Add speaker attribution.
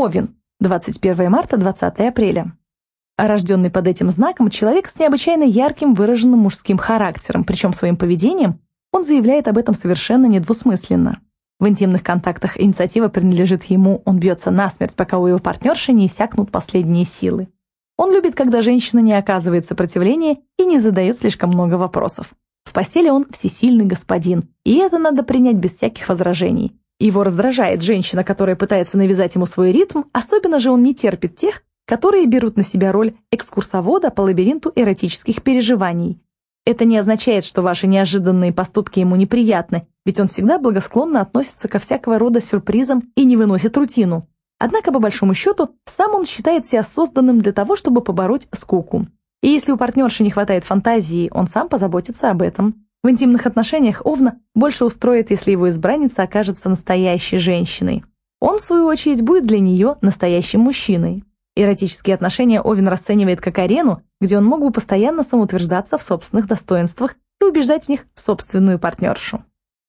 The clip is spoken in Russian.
Speaker 1: Овен, 21 марта, 20 апреля. Рожденный под этим знаком, человек с необычайно ярким выраженным мужским характером, причем своим поведением он заявляет об этом совершенно недвусмысленно. В интимных контактах инициатива принадлежит ему, он бьется насмерть, пока у его партнерши не иссякнут последние силы. Он любит, когда женщина не оказывает сопротивления и не задает слишком много вопросов. В постели он всесильный господин, и это надо принять без всяких возражений. Его раздражает женщина, которая пытается навязать ему свой ритм, особенно же он не терпит тех, которые берут на себя роль экскурсовода по лабиринту эротических переживаний. Это не означает, что ваши неожиданные поступки ему неприятны, ведь он всегда благосклонно относится ко всякого рода сюрпризам и не выносит рутину. Однако, по большому счету, сам он считает себя созданным для того, чтобы побороть скуку. И если у партнерши не хватает фантазии, он сам позаботится об этом. В интимных отношениях Овна больше устроит, если его избранница окажется настоящей женщиной. Он, в свою очередь, будет для нее настоящим мужчиной. Эротические отношения Овен расценивает как арену, где он мог бы постоянно самоутверждаться в собственных достоинствах и убеждать в них собственную партнершу.